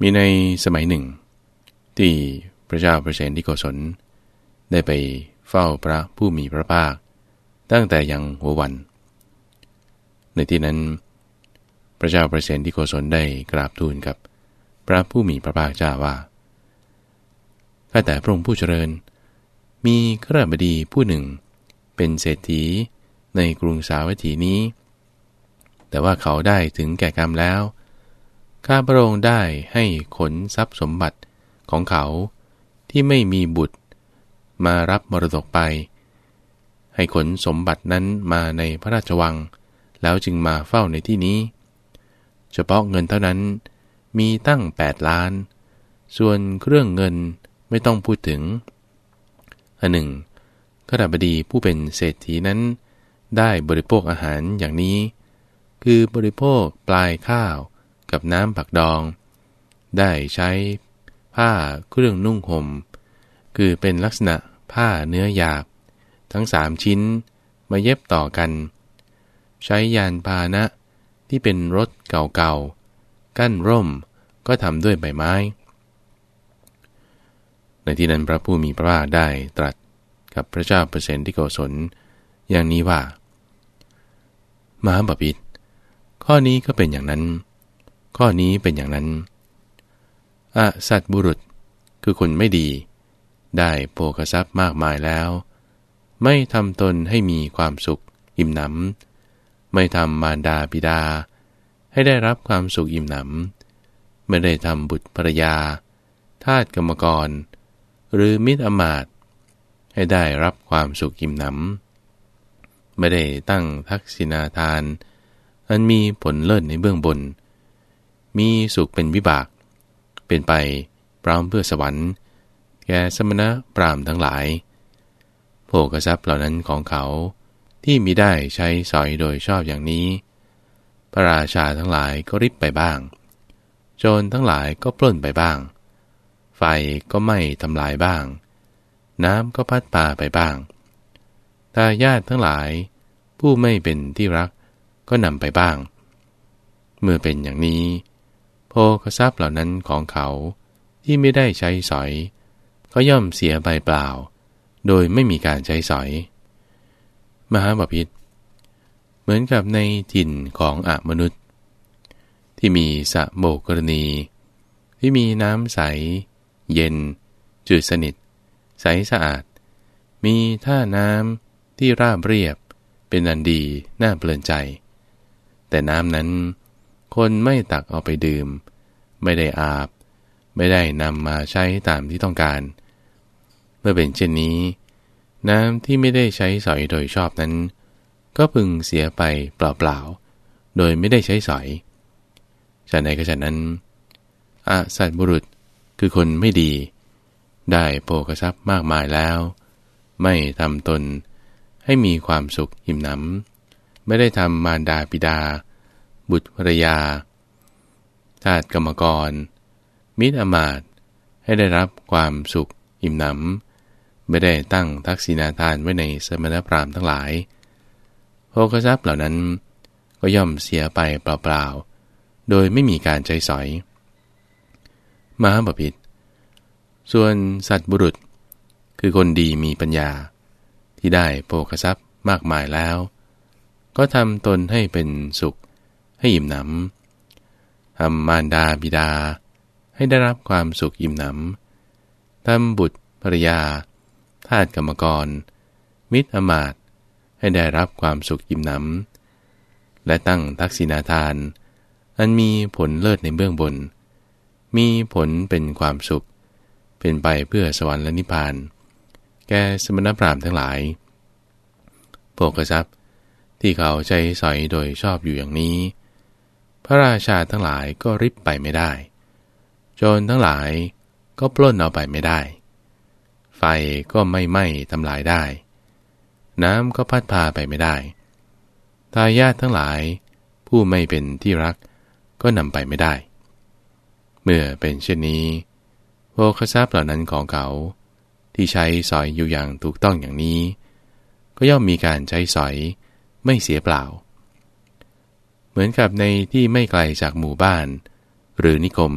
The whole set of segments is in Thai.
มีในสมัยหนึ่ง ที่พระเจ้าประเสนที่โกศล ได้ไปเฝ้าพระผู้มีพระภาค ตั้งแต่ยังหัววัน ในที่นั้น พระเจ้าประเสนที่โกศลได้กราบทูลกับพระผู้มีพระภาคเจ้าว่าข้าแต่พระองค์ผู้เจริญ มีขราบดีผู้หนึ่ง เป็นเศรษฐีในกรุงสาวัตถีนี้ แต่ว่าเขาได้ถึงแก่กรรมแล้ว ข้าพระองค์ได้ให้ขนทรัพย์สมบัติของเขาที่ไม่มีบุตร มารับมรดกไป ให้ขนสมบัตินั้นมาในพระราชวัง แล้วจึงมาเฝ้าในที่นี้ เฉพาะเงินเท่านั้นมีตั้ง 8 ล้าน ส่วนเครื่องเงินไม่ต้องพูดถึง อันหนึ่งขดาบดีผู้เป็นเศรษฐีนั้น ได้บริโภคอาหารอย่างนี้ คือบริโภคปลายข้าว กับน้ำผักดอง ได้ใช้ผ้าเครื่องนุ่งหม่ม คือเป็นลักษณะผ้าเนื้อหยาบ ทั้งสามชิ้นมาเย็บต่อกัน ใช้ยานพาหนะที่เป็นรถเก่าๆ กั้นร่มก็ทำด้วยใบไม้ ในที่นั้นพระผู้มีพระภาคได้ตรัสกับพระเจ้าเปอร์เซนที่โกศลอย่างนี้ว่า มหาบพิษข้อนี้ก็เป็นอย่างนั้น ข้อนี้เป็นอย่างนั้นอสัตบุรุษคือคนไม่ดี ได้โภคทรัพย์มากมายแล้ว ไม่ทำตนให้มีความสุขอิ่มหนำไม่ทำมารดาบิดา ให้ได้รับความสุขอิ่มหนำไม่ได้ทำบุตรภรยา ทาสกรรมกร หรือมิตรอมาตให้ได้รับความสุขอิ่มหนำไม่ได้ตั้งทักษิณาทาน อันมีผลเลิศในเบื้องบน มีสุขเป็นวิบาก เป็นไปพร้อมเพื่อสวรรค์ แก่สมณะปรามทั้งหลายโภกทรัพย์เหล่านั้นของเขาที่มีได้ใช้สอยโดยชอบอย่างนี้ พระราชาทั้งหลายก็ริบไปบ้าง โจรทั้งหลายก็ปล้นไปบ้าง ไฟก็ไหม้ทำลายบ้าง น้ำก็พัดพาไปบ้างตาญาติทั้งหลาย ผู้ไม่เป็นที่รักก็นำไปบ้าง เมื่อเป็นอย่างนี้ ภคทรัพย์เหล่านั้นของเขาที่ไม่ได้ใช้สอยก็ย่อมเสียไปเปล่า โดยไม่มีการใช้สอย มหาบพิษเหมือนกับในถิ่นของอมนุษย์ ที่มีสะโบกรณี ที่มีน้ำใส เย็น จืดสนิท ใสสะอาด มีท่าน้ำที่ราบเรียบ เป็นอันดีน่าเพลินใจ แต่น้ำนั้น คนไม่ตักเอาไปดื่ม ไม่ได้อาบ ไม่ได้นำมาใช้ตามที่ต้องการ เมื่อเป็นเช่นนี้ น้ำที่ไม่ได้ใช้สอยโดยชอบนั้น ก็พึงเสียไปเปล่าๆ โดยไม่ได้ใช้สอยฉันใดก็ฉันนั้นอาสัตบุรุษคือคนไม่ดี ได้โภกทรัพย์มากมายแล้ว ไม่ทำตนให้มีความสุขอิ่มหนำไม่ได้ทำมารดาปิดา บุตรภรยา ทาสกรรมกร มิตรอมาตให้ได้รับความสุขอิ่มหนำไม่ได้ตั้งทักษิณาทานไว้ในสมณพราหมณ์ทั้งหลายโภคทรัพย์เหล่านั้นก็ย่อมเสียไปเปล่าๆ โดยไม่มีการใจสอย มหาบพิษส่วนสัตว์บุรุษ คือคนดีมีปัญญา ที่ได้โภคทรัพย์มากมายแล้ว ก็ทำตนให้เป็นสุข ให้อิ่มหนำทำมารดาบิดา ให้ได้รับความสุขอิ่มหนำทำบุตรภรยา ทาสกรรมกร มิตรอมาตให้ได้รับความสุขอิ่มหนำและตั้งทักษิณาทาน อันมีผลเลิศในเบื้องบน มีผลเป็นความสุข เป็นไปเพื่อสวรรค์และนิพพาน แก่สมณพราหมณ์ทั้งหลายโภกทรัพย์ที่เขาใจสอยโดยชอบอยู่อย่างนี้ พระราชาทั้งหลายก็ริบไปไม่ได้ โจรทั้งหลายก็ปล้นเอาไปไม่ได้ ไฟก็ไม่ไหม้ทำลายได้ น้ำก็พัดพาไปไม่ได้ ทายาททั้งหลาย ผู้ไม่เป็นที่รักก็นำไปไม่ได้ เมื่อเป็นเช่นนี้โภคทรัพย์เหล่านั้นของเขา ที่ใช้สอยอยู่อย่างถูกต้องอย่างนี้ ก็ย่อมมีการใช้สอยไม่เสียเปล่า เหมือนกับในที่ไม่ไกลจากหมู่บ้าน หรือนิคม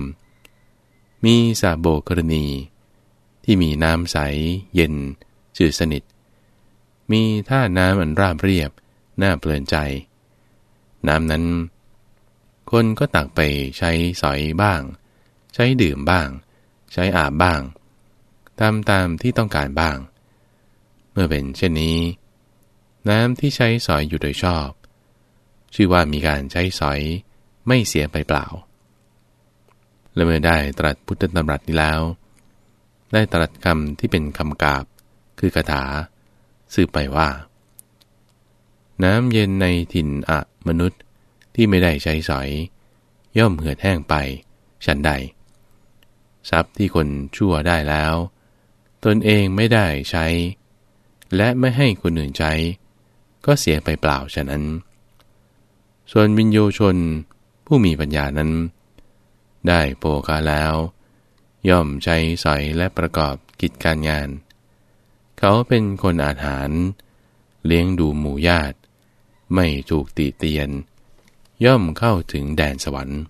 มีสาโบกรณี ที่มีน้ำใส เย็นจืดสนิท มีท่าน้ำอันราบเรียบ น่าเปลินใจ น้ำนั้น คนก็ตักไปใช้สอยบ้าง ใช้ดื่มบ้าง ใช้อาบบ้างตามตามที่ต้องการบ้าง เมื่อเป็นเช่นนี้ น้ำที่ใช้สอยอยู่โดยชอบ ชื่อว่ามีการใช้สอยไม่เสียไปเปล่า และเมื่อได้ตรัสพุทธธรรมรัตนี้แล้ว ได้ตรัสคำที่เป็นคำกาบ คือคาถา สืบไปว่า น้ำเย็นในถิ่นอะมนุษย์ที่ไม่ได้ใช้สอย ย่อมเหือดแห้งไป ฉันใด ทรัพย์ที่คนชั่วได้แล้ว ตนเองไม่ได้ใช้ และไม่ให้คนอื่นใช้ ก็เสียไปเปล่าฉะนั้น ส่วนวิญโยชนผู้มีปัญญานั้น ได้โปกาแล้ว ย่อมใช้สอยและประกอบกิจการงาน เขาเป็นคนอาหาร เลี้ยงดูหมู่ญาติ ไม่ถูกติเตียน ย่อมเข้าถึงแดนสวรรค์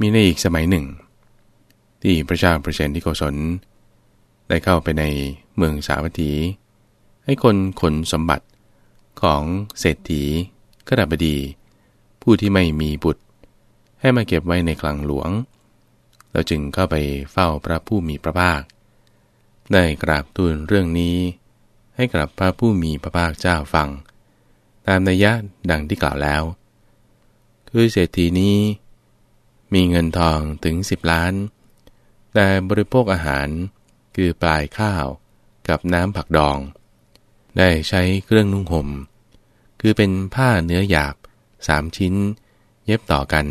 มีในอีกสมัยหนึ่ง ที่พระเจ้าประเชนที่โกศลได้เข้าไปในเมืองสาวัตถี ให้คนขนสมบัติ ของเศรษฐีกระดาบดี ผู้ที่ไม่มีบุตร ให้มาเก็บไว้ในคลังหลวง เราจึงเข้าไปเฝ้าพระผู้มีพระภาค ได้กราบทูลเรื่องนี้ ให้กราบพระผู้มีพระภาคเจ้าฟัง ตามนัยยะดังที่กล่าวแล้ว คือเศรษฐีนี้ มีเงินทองถึงสิบล้าน แต่บริโภคอาหารคือปลายข้าวกับน้ำผักดอง ได้ใช้เครื่องนุ่งห่ม คือเป็นผ้าเนื้อหยาบสามชิ้น เย็บต่อกัน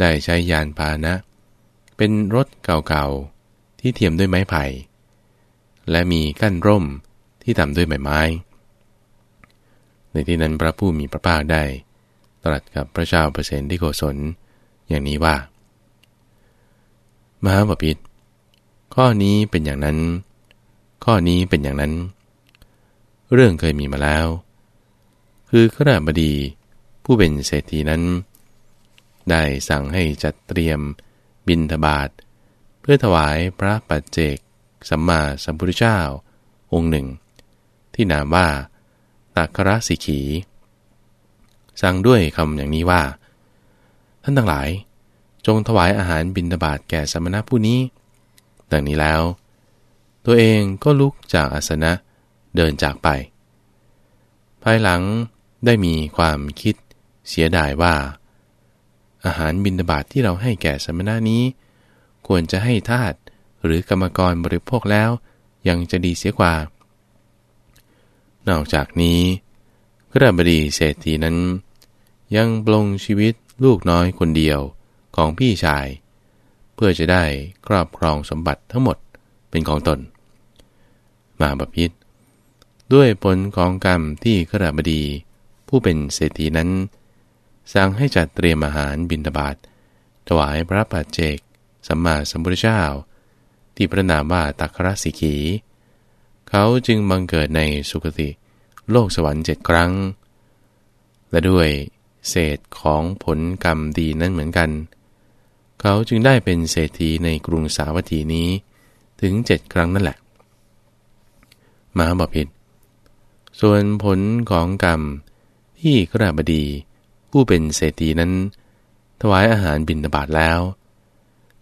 ได้ใช้ยานพาหนะ เป็นรถเก่าๆ ที่เทียมด้วยไม้ไผ่ และมีกั้นร่มที่ทำด้วยใบไม้ ในที่นั้นพระผู้มีพระภาคได้ ตรัสกับพระเจ้าเปรตที่โกศลอย่างนี้ว่า มหาบพิษข้อนี้เป็นอย่างนั้น ข้อนี้เป็นอย่างนั้น เรื่องเคยมีมาแล้ว คือขราบดีผู้เป็นเศรษฐีนั้น ได้สั่งให้จัดเตรียมบินทบาทเพื่อถวายพระปัจเจกสัมมาสัมพุทธเจ้า องค์หนึ่ง ที่นามว่าตักรสิขี สั่งด้วยคำอย่างนี้ว่า ท่านทั้งหลาย จงถวายอาหารบินทบาทแก่สมณะผู้นี้ ดังนี้แล้ว ตัวเองก็ลุกจากอาสนะเดินจากไป ภายหลัง ได้มีความคิดเสียดายว่า อาหารบิณฑบาตทที่เราให้แก่สมณะนี้ ควรจะให้ทาตหรือกรรมกรบริโภคแล้ว ยังจะดีเสียกว่า นอกจากนี้กระบดีเศรษฐีนั้น ยังปลงชีวิตลูกน้อยคนเดียวของพี่ชาย เพื่อจะได้ครอบครองสมบัติทั้งหมดเป็นของตน มาบพิษด้วยผลของกรรมที่กระบดี ผู้เป็นเศรษฐีนั้น สั่งให้จัดเตรียมอาหารบิณฑบาตถวายพระปัจเจก สัมมาสัมพุทธเจ้า ที่พระนามว่าตักรสิกี เขาจึงบังเกิดในสุคติโลกสวรรค์เจ็ดครั้ง และด้วยเศษของผลกรรมดีนั่นเหมือนกัน เขาจึงได้เป็นเศรษฐีในกรุงสาวัตถีนี้ถึงเจ็ดครั้งนั่นแหละมหาบพิตรส่วนผลของกรรม ที่กระบดี ผู้เป็นเศรษฐีนั้น ถวายอาหารบิณฑบาตแล้ว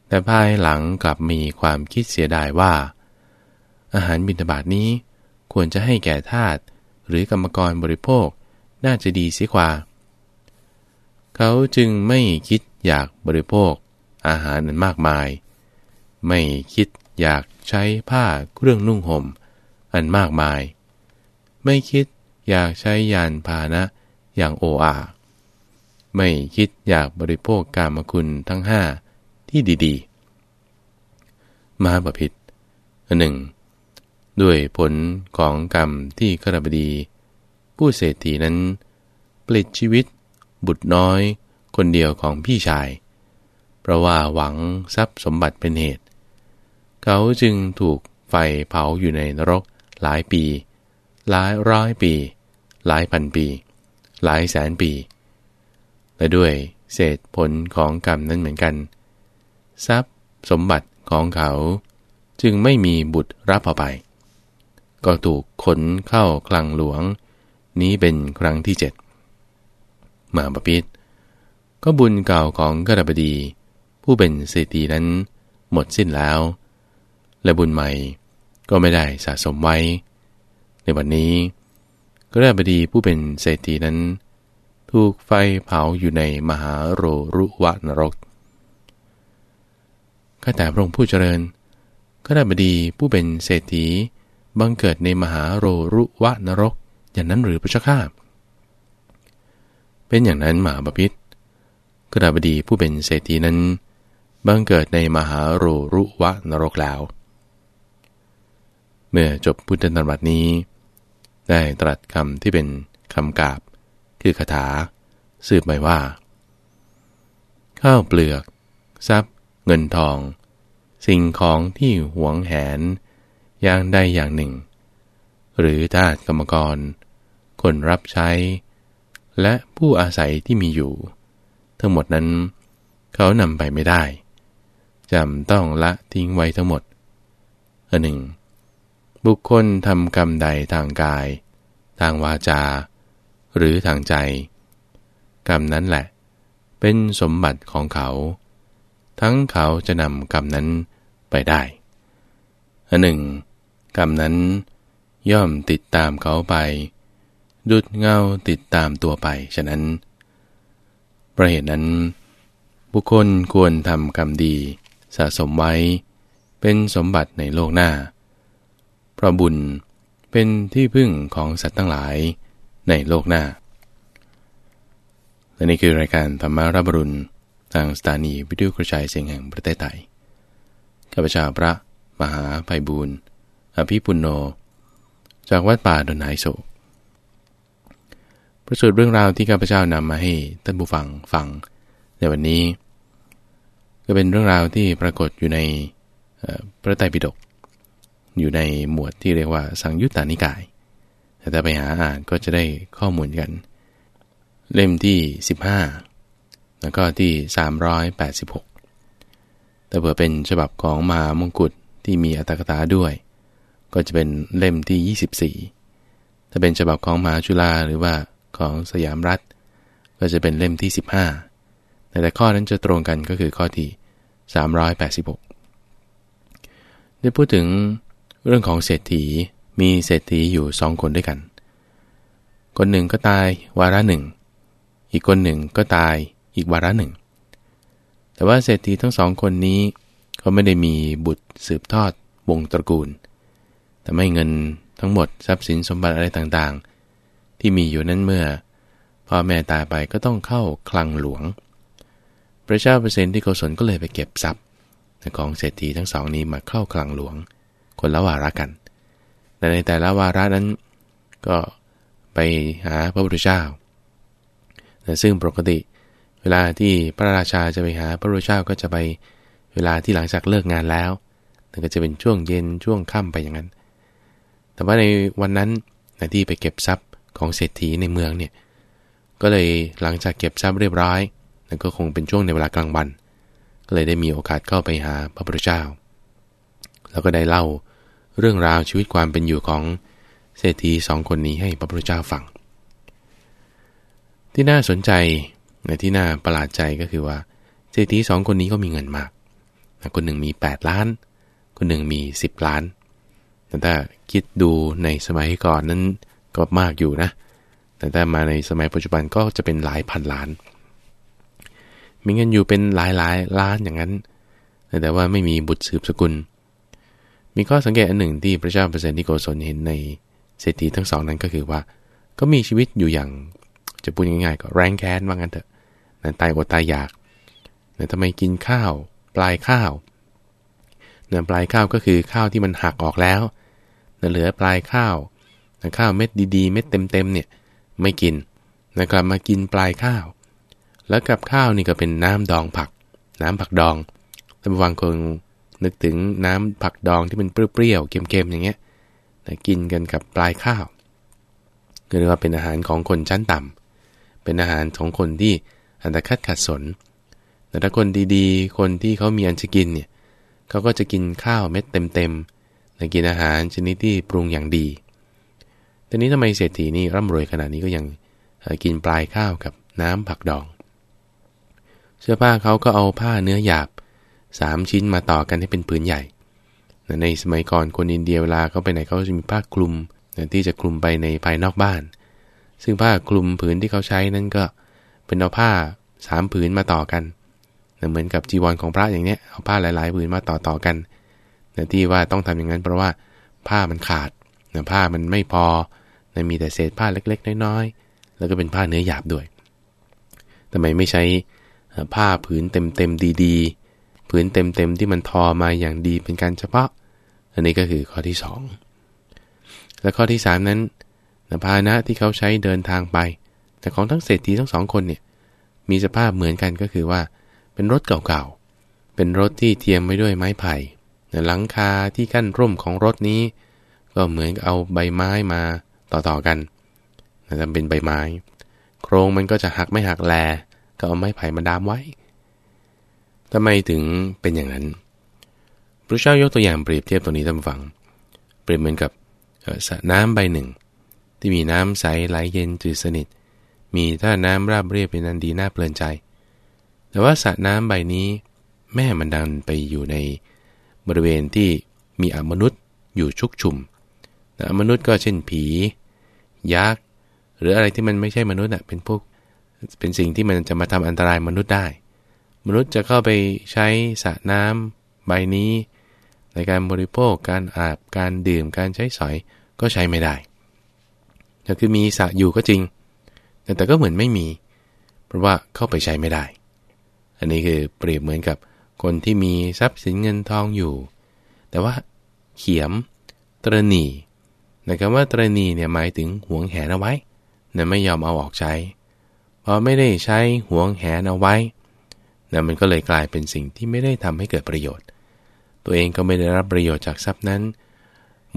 แต่ภายหลังกลับมีความคิดเสียดายว่า อาหารบิณฑบาตนี้ควรจะให้แก่ทาสหรือกรรมกรบริโภคน่าจะดีเสียกว่า เขาจึงไม่คิดอยากบริโภคอาหารนั้นมากมาย ไม่คิดอยากใช้ผ้าเครื่องนุ่งหม่ม อันมากมาย ไม่คิดอยากใช้ยานพาหนะ อย่างโออาไม่คิดอยากบริโภคกามคุณทั้งห้าที่ดีๆมาบพิษหนึ่งด้วยผลของกรรมที่ขรบดี ผู้เศรษฐีนั้นปลิดชีวิต บุตรน้อย คนเดียวของพี่ชาย เพราะว่าหวังทรัพย์สมบัติเป็นเหตุ เขาจึงถูกไฟเผาอยู่ในนรกหลายปี หลายร้อยปี หลายพันปี หลายแสนปี และด้วยเศษผลของกรรมนั้นเหมือนกัน ทรัพย์สมบัติของเขาจึงไม่มีบุตรรับเอาไป ก็ถูกขนเข้าคลังหลวง นี้เป็นครั้งที่เจ็ดมาปพิษก็บุญเก่าของกระบดี ผู้เป็นเศรษฐีนั้นหมดสิ้นแล้ว และบุญใหม่ก็ไม่ได้สะสมไว้ ในวันนี้ กระบดีผู้เป็นเศรษฐีนั้น ถูกไฟเผาอยู่ในมหาโรรุวะนรกข้าแต่พระองค์ผู้เจริญก็ได้บดีผู้เป็นเศรษฐีบังเกิดในมหาโรรุวะนรก อย่างนั้นหรือพระเจ้าข้าเป็นอย่างนั้นหมาบพิษก็ได้บดีผู้เป็นเศรษฐีนั้น บังเกิดในมหาโรรุวะนรกแล้ว เมื่อจบพุทธนรัตนี้ ได้ตรัสคำที่เป็นคำกาบ คือคาถา สืบไปว่า ข้าวเปลือก ทรัพย์ เงินทอง สิ่งของที่หวงแหน อย่างใดอย่างหนึ่ง หรือทาสกรรมกร คนรับใช้ และผู้อาศัยที่มีอยู่ ทั้งหมดนั้น เขานำไปไม่ได้จำต้องละทิ้งไว้ทั้งหมดอันหนึ่ง บุคคลทำกรรมใดทางกาย ทางวาจา หรือทางใจ กรรมนั้นแหละ เป็นสมบัติของเขา ทั้งเขาจะนำกรรมนั้นไปได้อันหนึ่ง กรรมนั้นย่อมติดตามเขาไป ดุดเงาติดตามตัวไป ฉะนั้น ประเหตุนั้น บุคคลควรทำกรรมดีสะสมไว้ เป็นสมบัติในโลกหน้า เพราะบุญเป็นที่พึ่งของสัตว์ทั้งหลายในโลกหน้า และนี่คือรายการธรรมารับรุณทางสถานีวิทยุกระจายเสียงแห่งประเทศไทย ข้าพเจ้าพระมหาไพบูรณ์อภิปุโน จากวัดป่าดอนไฮโศกประสูตรเรื่องราวที่ข้าพเจ้านำมาให้ท่านผู้ฟังฟังในวันนี้ ก็เป็นเรื่องราวที่ปรากฏอยู่ในพระไตรปิฎก อยู่ในหมวดที่เรียกว่าสังยุตตานิกาย แต่ถ้าไปหาอ่านก็จะได้ข้อมูลกัน เล่มที่ 15 แล้วก็ที่ 386 แต่เผื่อเป็นฉบับของมามงกุฎที่มีอัตถกถาด้วย ก็จะเป็นเล่มที่ 24 ถ้าเป็นฉบับของมหาจุฬาหรือว่าของสยามรัฐ ก็จะเป็นเล่มที่ 15 แต่ข้อนั้นจะตรงกันก็คือข้อที่ 386 ได้พูดถึง เรื่องของเศรษฐีมีเศรษฐีอยู่สองคนด้วยกัน คนหนึ่งก็ตายวาระหนึ่ง อีกคนหนึ่งก็ตายอีกวาระหนึ่ง แต่ว่าเศรษฐีทั้งสองคนนี้เขาไม่ได้มีบุตรสืบทอดวงตระกูล แต่ไม่เงินทั้งหมดทรัพย์สินสมบัติอะไรต่างๆ ที่มีอยู่นั้นเมื่อพ่อแม่ตายไปก็ต้องเข้าคลังหลวง พระเจ้าเปอร์เซนที่โกศลก็เลยไปเก็บทรัพย์ของเศรษฐีทั้งสองนี้มาเข้าคลังหลวง คนละวาระกันแต่ในแต่ละวาระนั้นก็ไปหาพระพุทธเจ้า ซึ่งปกติเวลาที่พระราชาจะไปหาพระรูชเจ้าก็จะไปเวลาที่หลังจากเลิกงานแล้วนั่นก็จะเป็นช่วงเย็นช่วงค่ำไปอย่างนั้น แต่ว่าในวันนั้นนะที่ไปเก็บทรัพย์ของเศรษฐีในเมืองเนี่ย ก็เลยหลังจากเก็บทรัพย์เรียบร้อยนั่นก็คงเป็นช่วงในเวลากลางวัน ก็เลยได้มีโอกาสเข้าไปหาพระพุทธเจ้า แล้วก็ได้เล่า เรื่องราวชีวิตความเป็นอยู่ของเศรษฐีสองคนนี้ให้พระพุทธเจ้าฟัง ที่น่าสนใจในที่น่าประหลาดใจก็คือว่าเศรษฐีสองคนนี้ก็มีเงินมาก คนหนึ่งมี 8 ล้าน คนหนึ่งมี 10 ล้าน แต่ถ้าคิดดูในสมัยก่อนนั้นก็มากอยู่นะ แต่ถ้ามาในสมัยปัจจุบันก็จะเป็นหลายพันล้าน มีเงินอยู่เป็นหลายหลายล้านอย่างนั้น แต่ว่าไม่มีบุตรสืบสกุล มีข้อสังเกตอันหนึ่งที่พระเจ้าเปรตที่โกศลเห็นในเศรษฐีทั้งสองนั้นก็คือว่า ก็มีชีวิตอยู่อย่างจะพูดง่ายๆก็แรงแค้นว่างั้นเถอะนะตายอดตายอยากนะทำไมกินข้าว ปลายข้าวนะปลายข้าวก็คือข้าวที่มันหักออกแล้วนะเหลือปลายข้าวนะข้าวเม็ดดีๆ เม็ดเต็มๆเนี่ยไม่กินนะกลับมากินปลายข้าว แล้วกับข้าวนี่ก็เป็นน้ำดองผัก น้ำผักดองท่านผู้ฟังคง นึกถึงน้ำผักดองที่มันเปรี้ยวๆเค็มๆอย่างเงี้ยนะกินกันกับปลายข้าวเรียกว่าเป็นอาหารของคนชั้นต่ำเป็นอาหารของคนที่อันตรคัดขัดสน แต่ถ้าคนดีๆ คนที่เขามีอันจะกินเนี่ยเขาก็จะกินข้าวเม็ดเต็มๆและกินอาหารชนิดที่ปรุงอย่างดีแต่นี้ทำไมเศรษฐีนี่ร่ำรวยขนาดนี้ก็ยังกินปลายข้าวกับน้ำผักดอง เสื้อผ้าเขาก็เอาผ้าเนื้อหยาบ สามชิ้นมาต่อกันให้เป็นผืนใหญ่ ในสมัยก่อนคนอินเดียเวลาเขาไปไหนเขาจะมีผ้าคลุมที่จะคลุมไปในภายนอกบ้าน ซึ่งผ้าคลุมผืนที่เขาใช้นั่นก็เป็นเอาผ้าสามผืนมาต่อกัน เหมือนกับจีวรของพระอย่างเนี้ยเอาผ้าหลาย ๆ ผืนมาต่อต่อกันที่ว่าต้องทำอย่างนั้นเพราะว่าผ้ามันขาดผ้ามันไม่พอมีแต่เศษผ้าเล็ก ๆ น้อย ๆ แล้วก็เป็นผ้าเนื้อหยาบด้วยทำไมไม่ใช้ผ้าผืนเต็ม ๆ ดีๆ ผืนเต็มๆที่มันทอมาอย่างดีเป็นการเฉพาะ อันนี้ก็คือข้อที่ 2 และข้อที่ 3 นั้นพาหนะที่เขาใช้เดินทางไป แต่ของทั้งเศรษฐีทั้งสองคนเนี่ยมีสภาพเหมือนกันก็คือว่า เป็นรถเก่าๆ เป็นรถที่เทียมไว้ด้วยไม้ไผ่หลังคาที่กั้นร่มของรถนี้ ก็เหมือนเอาใบไม้มาต่อๆกันทำเป็นใบไม้ โครงมันก็จะหักไม่หักแล ก็เอาไม้ไผ่มาดามไว้ ทำไมถึงเป็นอย่างนั้น พระเจ้ายกตัวอย่างเปรียบเทียบตัวนี้ท่านฟัง เปรียบเหมือนกับสระน้ำใบหนึ่ง ที่มีน้ำใสไหลเย็นจืดสนิท มีท่าน้ำราบเรียบเป็นอันดีน่าเพลินใจ แต่ว่าสระน้ำใบนี้แม่มันดันไปอยู่ในบริเวณที่มีอมนุษย์อยู่ชุกชุมอมนุษย์ก็เช่นผี ยักษ์ หรืออะไรที่มันไม่ใช่มนุษย์อะเป็นพวกเป็นสิ่งที่มันจะมาทำอันตรายมนุษย์ได้ มนุษย์จะเข้าไปใช้สระน้ำใบนี้ ในการบริโภคการอาบการดื่มการใช้สอยก็ใช้ไม่ได้แต่คือมีสระอยู่ก็จริง แต่แต่ก็เหมือนไม่มี เพราะว่าเข้าไปใช้ไม่ได้ อันนี้คือเปรียบเหมือนกับคนที่มีทรัพย์สินเงินทองอยู่ แต่ว่าเขียมตรณีในคำว่าตรณีเนี่ยหมายถึงห่วงแหนเอาไว้เนี่ยไม่ยอมเอาออกใช้พอไม่ได้ใช้ห่วงแหนเอาไว้ นี่ยมันก็เลยกลายเป็นสิ่งที่ไม่ได้ทำให้เกิดประโยชน์ ตัวเองก็ไม่ได้รับประโยชน์จากทรัพย์นั้น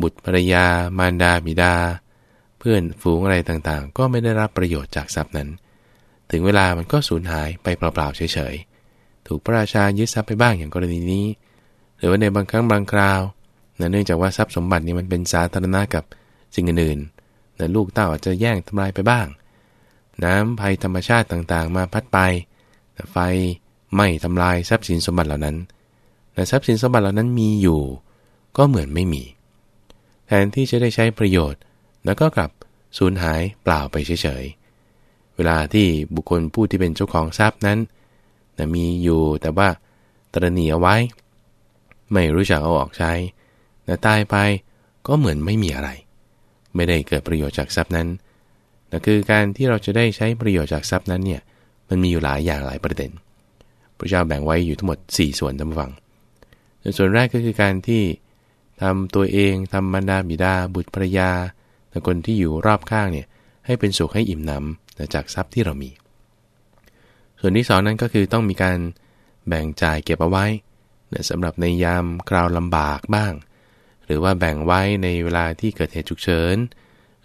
บุตรภรรยา มารดาบิดา เพื่อนฝูงอะไรต่างๆ ก็ไม่ได้รับประโยชน์จากทรัพย์นั้น ถึงเวลามันก็สูญหายไปเปล่าๆเฉยๆ ถูกพระราชายึดทรัพย์ไปบ้างอย่างกรณีนี้ หรือว่าในบางครั้งบางคราวเนื่องจากว่าทรัพย์สมบัตินี้มันเป็นสาธารณะกับสิ่งอื่นๆนะลูกเต้าอาจจะแย่งทำลายไปบ้าง น้ำภัยธรรมชาติต่างๆ มาพัดไปไฟ ไม่ทำลายทรัพย์สินสมบัติเหล่านั้นแต่ทรัพย์สินสมบัติเหล่านั้นมีอยู่ ก็เหมือนไม่มี แทนที่จะได้ใช้ประโยชน์ แล้วก็กลับสูญหายเปล่าไปเฉยๆ เวลาที่บุคคลผู้ที่เป็นเจ้าของทรัพย์นั้นนะมีอยู่แต่ว่าตรณีเอาไว้ ไม่รู้จักเอาออกใช้แต่ตายไปก็เหมือนไม่มีอะไร ไม่ได้เกิดประโยชน์จากทรัพย์นั้นแต่คือการที่เราจะได้ใช้ประโยชน์จากทรัพย์นั้นเนี่ยมันมีอยู่หลายอย่างหลายประเด็น พระเจ้าแบ่งไว้อยู่ทั้งหมด 4 ส่วนจำฟัง ส่วนแรกก็คือการที่ทำตัวเองทำบรรดาบิดา บุตรภรยาแต่คนที่อยู่รอบข้างเนี่ยให้เป็นสุขให้อิ่มหนำจากทรัพย์ที่เรามี ส่วนที่สองนั้นก็คือต้องมีการแบ่งจ่ายเก็บเอาไว้สำหรับในยามคราวลำบากบ้าง หรือว่าแบ่งไว้ในเวลาที่เกิดเหตุฉุกเฉิน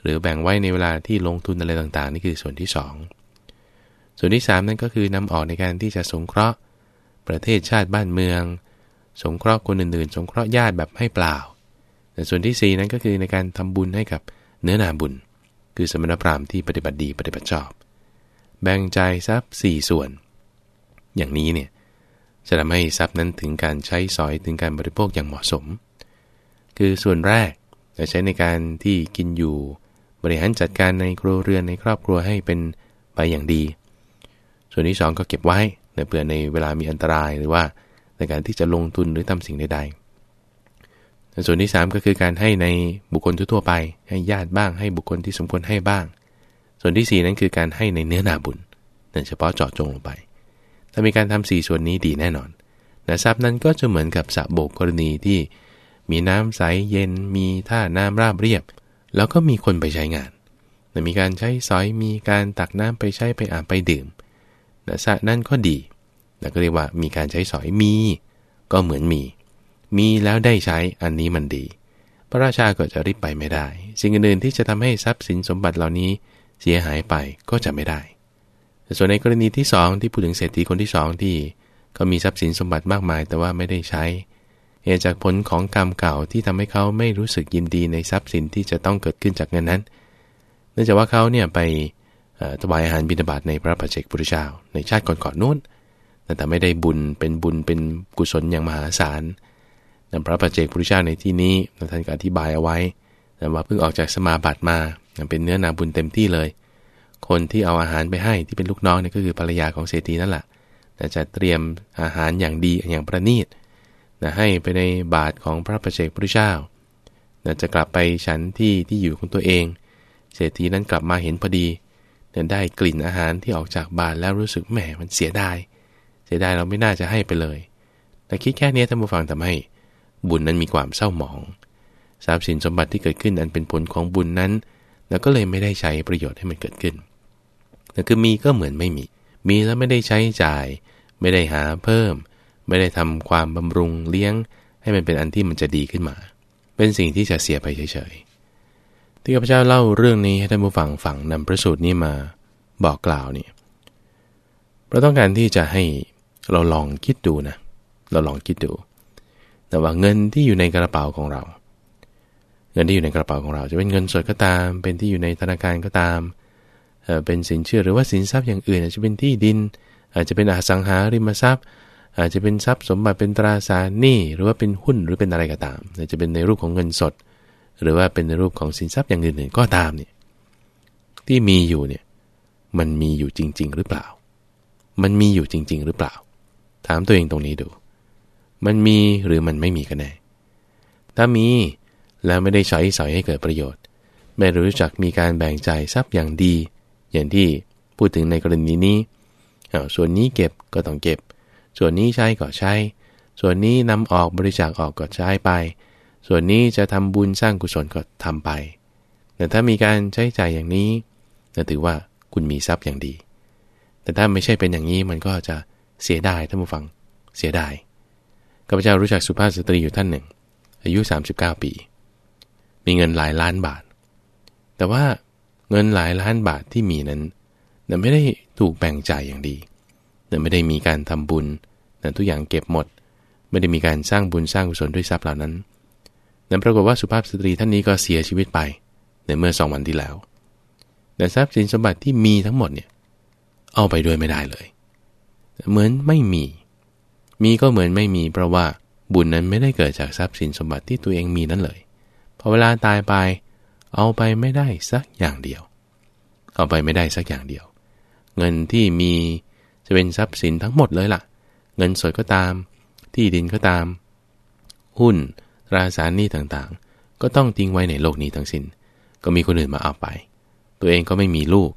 หรือแบ่งไว้ในเวลาที่ลงทุนอะไรต่างๆ นี่คือส่วนที่ 2 ส่วนที่ 3 นั่นก็คือนำออกในการที่จะสงเคราะห์ ประเทศชาติบ้านเมือง สงเคราะห์คนอื่นๆ สงเคราะห์ญาติแบบให้เปล่า แต่ส่วนที่ 4 นั้นก็คือในการทำบุญให้กับเนื้อนาบุญ คือสมณพราหมณ์ที่ปฏิบัติดีปฏิบัติชอบ แบ่งใจทรัพย์4ส่วน อย่างนี้เนี่ยจะทำให้ทรัพย์นั้นถึงการใช้สอยถึงการบริโภคอย่างเหมาะสม คือส่วนแรกจะใช้ในการที่กินอยู่ บริหารจัดการในครัวเรือนในครอบครัวให้เป็นไปอย่างดี ส่วนที่2ก็เก็บไว้เพื่อในเวลามีอันตรายหรือว่าในการที่จะลงทุนหรือทำสิ่งใดๆส่วนที่ 3 ก็คือการให้ในบุคคลทั่วไป ให้ญาติบ้าง ให้บุคคลที่สมควรให้บ้าง ส่วนที่ 4 นั้นคือการให้ในเนื้อนาบุญนั่นเฉพาะเจาะจงลงไป ถ้ามีการทำสี่ส่วนนี้ดีแน่นอนแต่ทรัพย์นั้นก็จะเหมือนกับสระโบกกรณีที่ มีน้ำใสเย็น มีท่าน้ำราบเรียบ แล้วก็มีคนไปใช้งาน มีการใช้สอย มีการตักน้ำไปใช้ไปอาบไปดื่ม แต่สระนั่นก็ดีแล้วก็เรียกว่ามีการใช้สอยมี ก็เหมือนมี มีแล้วได้ใช้อันนี้มันดี พระราชาก็จะริบไปไม่ได้ สิ่งอื่นๆที่จะทำให้ทรัพย์สินสมบัติเหล่านี้เสียหายไปก็จะไม่ได้ส่วนในกรณีที่ 2 ที่พูดถึงเศรษฐีคนที่ 2 ที่เขามีทรัพย์สินสมบัติมากมาย แต่ว่าไม่ได้ใช้เหตุจากผลของกรรมเก่าที่ทำให้เขาไม่รู้สึกยินดีในทรัพย์สินที่จะต้องเกิดขึ้นจากเงินนั้น เนื่องจากว่าเขาเนี่ยไป ถวายอาหารบิณฑบาตในพระปัจเจกพุทธเจ้าในชาติก่อนๆนู้นแต่ไม่ได้บุญเป็นบุญเป็นกุศลอย่างมหาศาลแต่พระปัจเจกพุทธเจ้าในที่นี้ท่านก็อธิบายเอาไว้ว่าเพิ่งออกจากสมาบัติมาเป็นเนื้อนาบุญเต็มที่เลย คนที่เอาอาหารไปให้ที่เป็นลูกน้องเนี่ยก็คือภรรยาของเศรษฐีนั่นแหละแต่จะเตรียมอาหารอย่างดีอย่างประณีตนะให้ไปในบาทของพระประเจกพระเจ้านะจะกลับไปฉันที่ที่อยู่ของตัวเอง เศรษฐีนั้นกลับมาเห็นพอดี เนี่ยได้กลิ่นอาหารที่ออกจากบาทแล้วรู้สึกแหมมันเสียดาย เสียดายเราไม่น่าจะให้ไปเลย แต่คิดแค่นี้ท่านผู้ฟังทำให้ บุญนั้นมีความเศร้าหมอง ทรัพย์สินสมบัติที่เกิดขึ้นอันเป็นผลของบุญนั้นแล้วก็เลยไม่ได้ใช้ประโยชน์ให้มันเกิดขึ้นแต่คือมีก็เหมือนไม่มี มีแล้วไม่ได้ใช้จ่าย ไม่ได้หาเพิ่ม ไม่ได้ทำความบำรุงเลี้ยง ให้มันเป็นอันที่มันจะดีขึ้นมา เป็นสิ่งที่จะเสียไปเฉยๆ ที่ข้าพเจ้าเล่าเรื่องนี้ให้ท่านผู้ฟังฟังนำพระสูตรนี้มาบอกกล่าวนี่เราต้องการที่จะให้เราลองคิดดูนะ เราลองคิดดู แต่ว่าเงินที่อยู่ในกระเป๋าของเรา เงินที่อยู่ในกระเป๋าของเรา จะเป็นเงินสดก็ตาม เป็นที่อยู่ในธนาคารก็ตาม เป็นสินเชื่อหรือว่าสินทรัพย์อย่างอื่น อาจจะเป็นที่ดิน อาจจะเป็นอสังหาริมทรัพย์ อาจจะเป็นทรัพย์สมบัติเป็นตราสารหนี้หรือว่าเป็นหุ้นหรือเป็นอะไรก็ตามอาจจะเป็นในรูปของเงินสด หรือว่าเป็นในรูปของสินทรัพย์อย่างอื่นๆก็ตามเนี่ยที่มีอยู่เนี่ยมันมีอยู่จริง ๆ หรือเปล่า มันมีอยู่จริง ๆ หรือเปล่า ถามตัวเองตรงนี้ดู มันมีหรือมันไม่มีกันแน่ถ้ามีแล้วไม่ได้ใช้สอยให้เกิดประโยชน์ ไม่รู้จักมีการแบ่งใจทรัพย์อย่างดี อย่างที่พูดถึงในกรณีนี้ส่วนนี้เก็บก็ต้องเก็บ ส่วนนี้ใช้ก็ใช้ ส่วนนี้นำออกบริจาคออกก็ใช้ไป ส่วนนี้จะทำบุญสร้างกุศลก็ทำไป แต่ถ้ามีการใช้จ่ายอย่างนี้ก็ถือว่าคุณมีทรัพย์อย่างดี แต่ถ้าไม่ใช่เป็นอย่างนี้มันก็จะเสียดายท่านผู้ฟัง เสียดายข้าพเจ้ารู้จักสุภาพสตรีอยู่ท่านหนึ่ง อายุ 39 ปี มีเงินหลายล้านบาท แต่ว่าเงินหลายล้านบาทที่มีนั้นไม่ได้ถูกแบ่งจ่ายอย่างดีแต่ไม่ได้มีการทำบุญแต่ทุกอย่างเก็บหมด ไม่ได้มีการสร้างบุญสร้างกุศลด้วยทรัพย์เหล่านั้น นั้นปรากฏว่าสุภาพสตรีท่านนี้ก็เสียชีวิตไป ในเมื่อสองวันที่แล้ว แต่ทรัพย์สินสมบัติที่มีทั้งหมดเนี่ยเอาไปด้วยไม่ได้เลย เหมือนไม่มี มีก็เหมือนไม่มี เพราะว่าบุญนั้นไม่ได้เกิดจากทรัพย์สินสมบัติที่ตัวเองมีนั้นเลย พอเวลาตายไป เอาไปไม่ได้สักอย่างเดียว เอาไปไม่ได้สักอย่างเดียว เงินที่มีจะเป็นทรัพย์สินทั้งหมดเลยละ่ะ เงินสดก็ตาม ที่ดินก็ตาม หุ้น ราสารหนี้ต่างๆ ก็ต้องทิ้งไว้ในโลกนี้ทั้งสิน้น ก็มีคนอื่นมาเอาไป ตัวเองก็ไม่มีลูก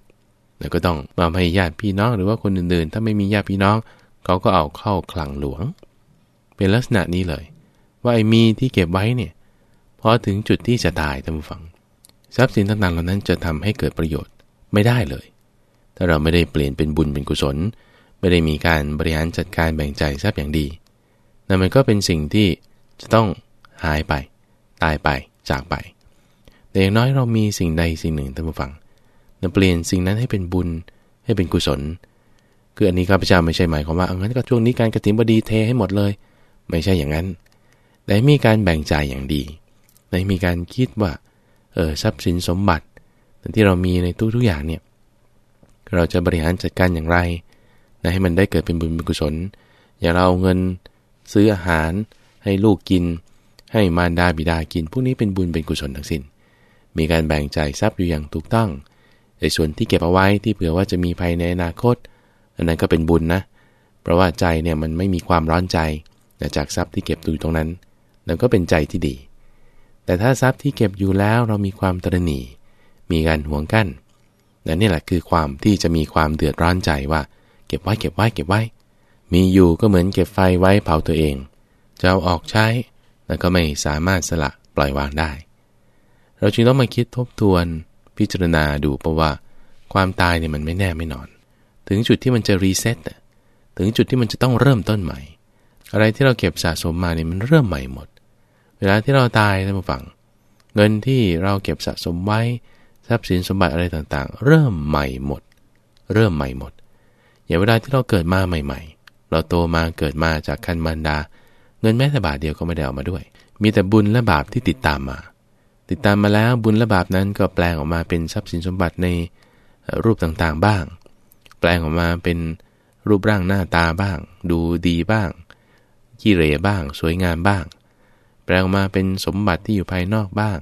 แล้วก็ต้องมาให้ญาติพี่น้องหรือว่าคนอื่นๆ ถ้าไม่มีญาติพี่น้อง เขาก็เอาเข้าคลังหลวง เป็นลักษณะนี้เลย ว่าไอ้มีที่เก็บไว้เนี่ยพอถึงจุดที่จะตายท่านผู้ฟัง ทรัพย์สินต่างๆเหล่านั้นจะทำให้เกิดประโยชน์ไม่ได้เลย ถ้าเราไม่ได้เปลี่ยนเป็นบุญเป็นกุศล ไม่ได้มีการบริหารจัดการแบ่งใจทรัพย์อย่างดีนั่นมันก็เป็นสิ่งที่จะต้อง หายไป ตายไปจากไป แต่อย่างน้อยเรามีสิ่งใดสิ่งหนึ่งท่านผู้ฟังเราเปลี่ยนสิ่งนั้นให้เป็นบุญให้เป็นกุศล คืออันนี้ข้าพเจ้าไม่ใช่หมายความว่าเอังั้นก็ช่วงนี้การกระถิ่นบดีเทให้หมดเลย ไม่ใช่อย่างนั้น แต่มีการแบ่งใจอย่างดีในมีการคิดว่าเออทรัพย์สินสมบัติที่เรามีในทุกทุกอย่างเนี่ยเราจะบริหารจัดการอย่างไรนะให้มันได้เกิดเป็นบุญเป็นกุศล อย่าเราเอาเงินซื้ออาหารให้ลูกกิน ให้มารดาบิดากิน พวกนี้เป็นบุญเป็นกุศลทั้งสิน้น มีการแบ่งจ่ายทรัพย์อยู่อย่างถูกต้องในส่วนที่เก็บเอาไว้ที่เผื่อว่าจะมีภายในอนาคต อันนั้นก็เป็นบุญนะ เพราะว่าใจเนี่ยมันไม่มีความร้อนใจจากทรัพย์ที่เก็บอยู่ตรงนั้นนั่นก็เป็นใจที่ดี แต่ถ้าทรัพย์ที่เก็บอยู่แล้วเรามีความตระหนี่มีการห่วงกั้นนั่นนี่แหละคือความที่จะมีความเดือดร้อนใจว่า เก็บไว้เก็บไว้เก็บไว้ มีอยู่ก็เหมือนเก็บไฟไว้เผาตัวเอง จะเอาออกใช้ แล้วก็ไม่สามารถสละปล่อยวางได้ เราจึงต้องมาคิดทบทวนพิจารณาดูเพราะว่า ความตายเนี่ยมันไม่แน่ไม่นอน ถึงจุดที่มันจะรีเซ็ตถึงจุดที่มันจะต้องเริ่มต้นใหม่ อะไรที่เราเก็บสะสมมาเนี่ยมันเริ่มใหม่หมด เวลาที่เราตายท่านผู้ฟัง เงินที่เราเก็บสะสมไว้ทรัพย์สินสมบัติอะไรต่างๆ เริ่มใหม่หมด เริ่มใหม่หมด อย่างเวลาที่เราเกิดมาใหม่ ๆ เราโตมาเกิดมาจากคันมารดา เงินแม้แต่บาทเดียวก็ไม่ได้เอามาด้วย มีแต่บุญและบาปที่ติดตามมา ติดตามมาแล้วบุญและบาปนั้นก็แปลงออกมาเป็นทรัพย์สินสมบัติในรูปต่างๆบ้าง แปลงออกมาเป็นรูปร่างหน้าตาบ้าง ดูดีบ้างขี้เหร่บ้าง สวยงามบ้าง แปลงออกมาเป็นสมบัติที่อยู่ภายนอกบ้าง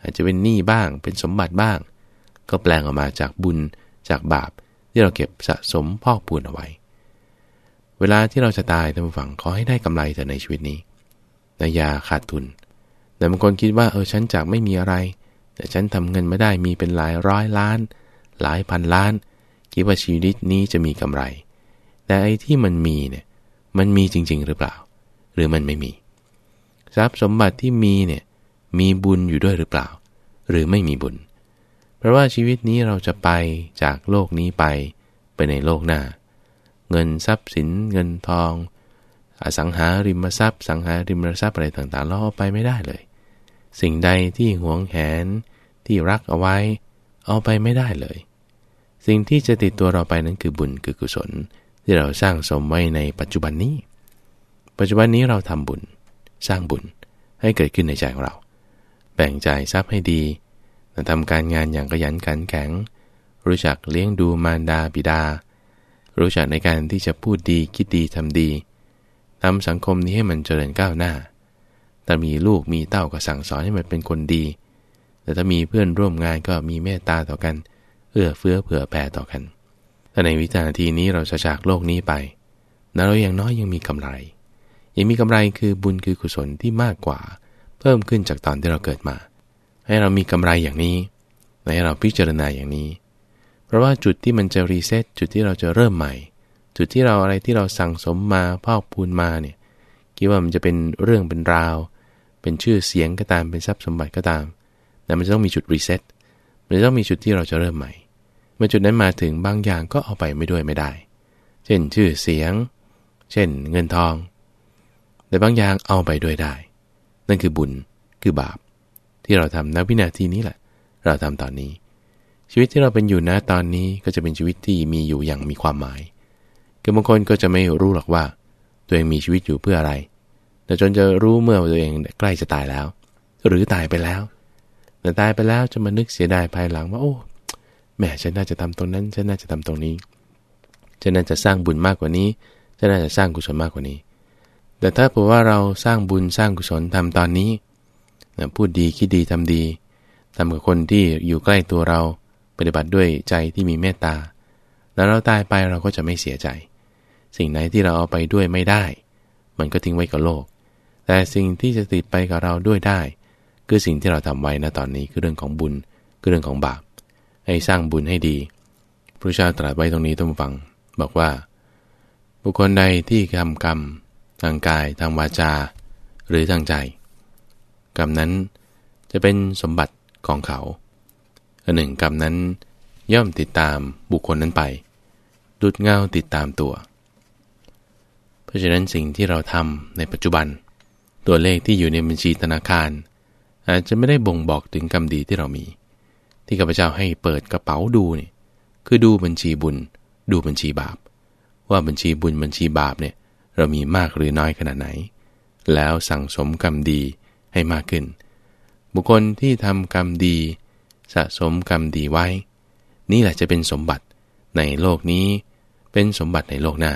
อาจจะเป็นหนี้บ้าง เป็นสมบัติบ้าง ก็แปลงออกมาจากบุญจากบาปที่เราเก็บสะสมพอกปูนเอาไว้ เวลาที่เราจะตายท่านผู้ฟังขอให้ได้กำไรแต่ในชีวิตนี้นายาขาดทุน แต่บางคนคิดว่าเออฉันจากไม่มีอะไร แต่ฉันทำเงินไม่ได้มีเป็นหลายร้อยล้าน หลายพันล้าน คิดว่าชีวิตนี้จะมีกำไร แต่ไอ้ที่มันมีเนี่ยมันมีจริง ๆ หรือเปล่า หรือมันไม่มี ทรัพย์สมบัติที่มีเนี่ยมีบุญอยู่ด้วยหรือเปล่า หรือไม่มีบุญ เพราะว่าชีวิตนี้เราจะไปจากโลกนี้ไปไปในโลกหน้า เงินทรัพย์สินเงินทอง อสังหาริมทรัพย์ สังหาริมทรัพย์อะไรต่างๆเราเอาไปไม่ได้เลย สิ่งใดที่หวงแหนที่รักเอาไว้ เอาไปไม่ได้เลย สิ่งที่จะติดตัวเราไปนั้นคือบุญคือกุศล ที่เราสร้างสมไว้ในปัจจุบันนี้ ปัจจุบันนี้เราทำบุญ สร้างบุญให้เกิดขึ้นในใจของเรา แบ่งใจทรัพย์ให้ดีทำการงานอย่างขยันขันแข็ง รู้จักเลี้ยงดูมารดาบิดา รู้จักในการที่จะพูดดีคิดดีทำดีทำสังคมนี้ให้มันเจริญก้าวหน้า ถ้ามีลูกมีเต้าก็สั่งสอนให้มันเป็นคนดี แต่ถ้ามีเพื่อนร่วมงานก็มีเมตตาต่อกัน เอื้อเฟื้อเผื่อแผ่ต่อกัน ถ้าในวิจารทีนี้เราจะจากโลกนี้ไปนะเราอย่างน้อยยังมีกำไร ยังมีกำไรคือบุญคือกุศลที่มากกว่า เพิ่มขึ้นจากตอนที่เราเกิดมา ให้เรามีกำไรอย่างนี้ ให้เราพิจารณาอย่างนี้ เพราะว่าจุดที่มันจะ reset จุดที่เราจะเริ่มใหม่ จุดที่เราอะไรที่เราสั่งสมมาพอกพูนมาเนี่ยคิดว่ามันจะเป็นเรื่องเป็นราว เป็นชื่อเสียงก็ตามเป็นทรัพย์สมบัติก็ตามแต่มันจะต้องมีจุด resetมันจะต้องมีจุดที่เราจะเริ่มใหม่ เมื่อจุดนั้นมาถึงบางอย่างก็เอาไปไม่ด้วยไม่ได้ เช่นชื่อเสียง เช่น เงินทอง แต่บางอย่างเอาไปด้วยได้ นั่นคือบุญคือบาป ที่เราทำณวินาทีนี้แหละ เราทำตอนนี้ ชีวิตที่เราเป็นอยู่นะตอนนี้ก็จะเป็นชีวิตที่มีอยู่อย่างมีความหมาย คือบางคนก็จะไม่รู้หรอกว่า ตัวเองมีชีวิตอยู่เพื่ออะไร แต่จนจะรู้เมื่อตัวเองใกล้จะตายแล้ว หรือตายไปแล้ว แต่ตายไปแล้วจะมานึกเสียดายภายหลังว่าโอ้แม่ฉันน่าจะทำตรงนั้นฉันน่าจะทำตรงนี้ฉันน่าจะสร้างบุญมากกว่านี้ฉันน่าจะสร้างกุศลมากกว่านี้ แต่ถ้าบอว่าเราสร้างบุญสร้างกุศลทำตอนนี้พูดดีคิดดีทำดีทำกับคนที่อยู่ใกล้ตัวเรา ปฏิบัติด้วยใจที่มีเมตตา แล้วเราตายไปเราก็จะไม่เสียใจ สิ่งไหนที่เราเอาไปด้วยไม่ได้ มันก็ทิ้งไว้กับโลก แต่สิ่งที่จะติดไปกับเราด้วยได้ คือสิ่งที่เราทำไว้นะตอนนี้คือเรื่องของบุญคือเรื่องของบาป ให้สร้างบุญให้ดี พระเจ้าตรัสไว้ตรงนี้ต้องฟัง บอกว่า บุคคลใดที่ทำกรรมทางกายทางวาจา หรือทางใจ กรรมนั้นจะเป็นสมบัติของเขา อันหนึ่งกรรมนั้น ย่อมติดตามบุคคลนั้นไป ดุดเงาติดตามตัว เพราะฉะนั้นสิ่งที่เราทำในปัจจุบัน ตัวเลขที่อยู่ในบัญชีธนาคาร อาจจะไม่ได้บ่งบอกถึงกรรมดีที่เรามี ที่ข้าพเจ้าให้เปิดกระเป๋าดูนี่คือดูบัญชีบุญ ดูบัญชีบาป ว่าบัญชีบุญบัญชีบาปเนี่ยเรามีมากหรือน้อยขนาดไหน แล้วสั่งสมกรรมดีให้มากขึ้น บุคคลที่ทำกรรมดี สะสมกรรมดีไว้ นี่แหละจะเป็นสมบัติในโลกนี้ เป็นสมบัติในโลกหน้า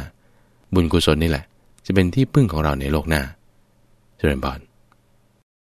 บุญกุศลนี่แหละ จะเป็นที่พึ่งของเราในโลกหน้าเจริญบอน